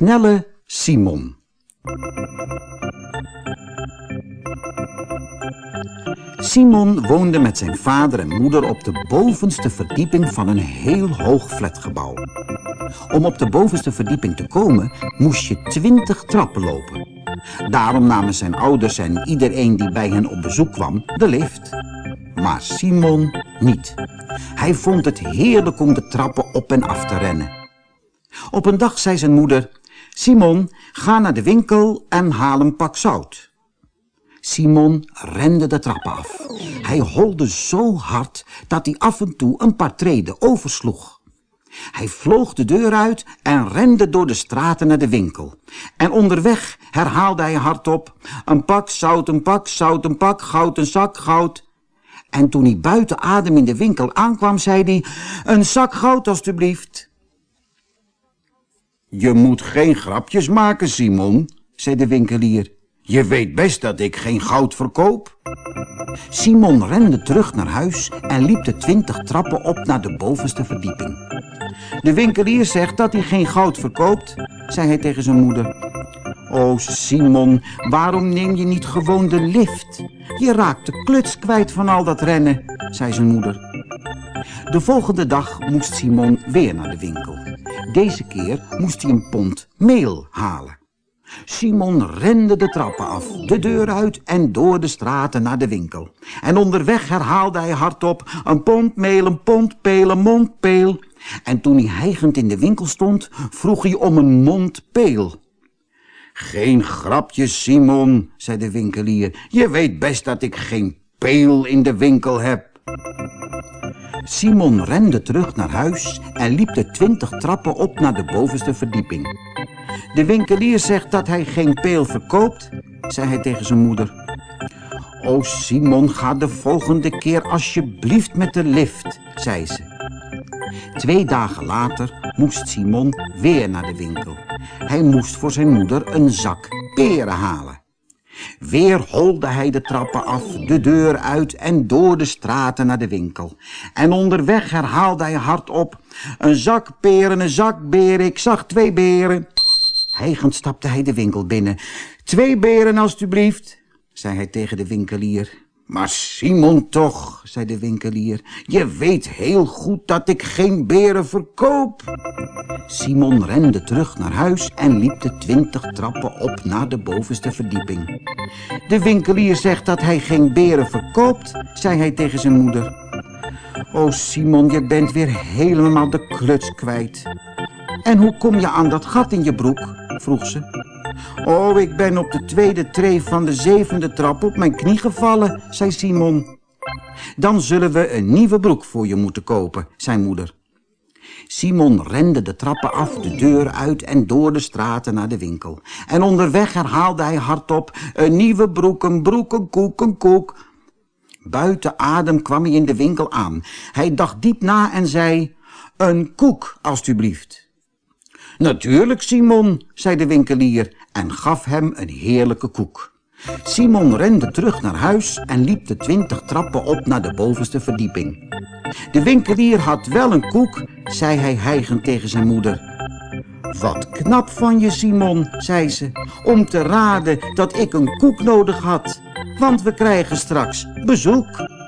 snelle Simon. Simon woonde met zijn vader en moeder op de bovenste verdieping van een heel hoog flatgebouw. Om op de bovenste verdieping te komen moest je twintig trappen lopen. Daarom namen zijn ouders en iedereen die bij hen op bezoek kwam de lift. Maar Simon niet. Hij vond het heerlijk om de trappen op en af te rennen. Op een dag zei zijn moeder, Simon, ga naar de winkel en haal een pak zout. Simon rende de trappen af. Hij holde zo hard dat hij af en toe een paar treden oversloeg. Hij vloog de deur uit en rende door de straten naar de winkel. En onderweg herhaalde hij hardop, een pak zout, een pak zout, een pak goud, een zak goud. En toen hij buiten adem in de winkel aankwam, zei hij, een zak goud alstublieft. Je moet geen grapjes maken, Simon, zei de winkelier. Je weet best dat ik geen goud verkoop. Simon rende terug naar huis en liep de twintig trappen op naar de bovenste verdieping. De winkelier zegt dat hij geen goud verkoopt, zei hij tegen zijn moeder. O Simon, waarom neem je niet gewoon de lift? Je raakt de kluts kwijt van al dat rennen, zei zijn moeder. De volgende dag moest Simon weer naar de winkel. Deze keer moest hij een pond meel halen. Simon rende de trappen af, de deur uit en door de straten naar de winkel. En onderweg herhaalde hij hardop, een pond meel, een pond peel, een mond peel. En toen hij hijgend in de winkel stond, vroeg hij om een mond peel. Geen grapje, Simon, zei de winkelier. Je weet best dat ik geen peel in de winkel heb. Simon rende terug naar huis en liep de twintig trappen op naar de bovenste verdieping. De winkelier zegt dat hij geen peel verkoopt, zei hij tegen zijn moeder. O Simon, ga de volgende keer alsjeblieft met de lift, zei ze. Twee dagen later moest Simon weer naar de winkel. Hij moest voor zijn moeder een zak peren halen. Weer holde hij de trappen af, de deur uit en door de straten naar de winkel. En onderweg herhaalde hij hardop, een zak peren, een zak beren, ik zag twee beren. Hijgend stapte hij de winkel binnen. Twee beren, alstublieft, zei hij tegen de winkelier. Maar Simon toch, zei de winkelier, je weet heel goed dat ik geen beren verkoop. Simon rende terug naar huis en liep de twintig trappen op naar de bovenste verdieping. De winkelier zegt dat hij geen beren verkoopt, zei hij tegen zijn moeder. O Simon, je bent weer helemaal de kluts kwijt. En hoe kom je aan dat gat in je broek? vroeg ze. Oh, ik ben op de tweede tree van de zevende trap op mijn knie gevallen, zei Simon. Dan zullen we een nieuwe broek voor je moeten kopen, zei moeder. Simon rende de trappen af, de deur uit en door de straten naar de winkel. En onderweg herhaalde hij hardop, een nieuwe broek, een broek, een koek, een koek. Buiten adem kwam hij in de winkel aan. Hij dacht diep na en zei, een koek, alstublieft. Natuurlijk, Simon, zei de winkelier en gaf hem een heerlijke koek. Simon rende terug naar huis en liep de twintig trappen op naar de bovenste verdieping. De winkelier had wel een koek, zei hij hijgend tegen zijn moeder. Wat knap van je, Simon, zei ze, om te raden dat ik een koek nodig had, want we krijgen straks bezoek.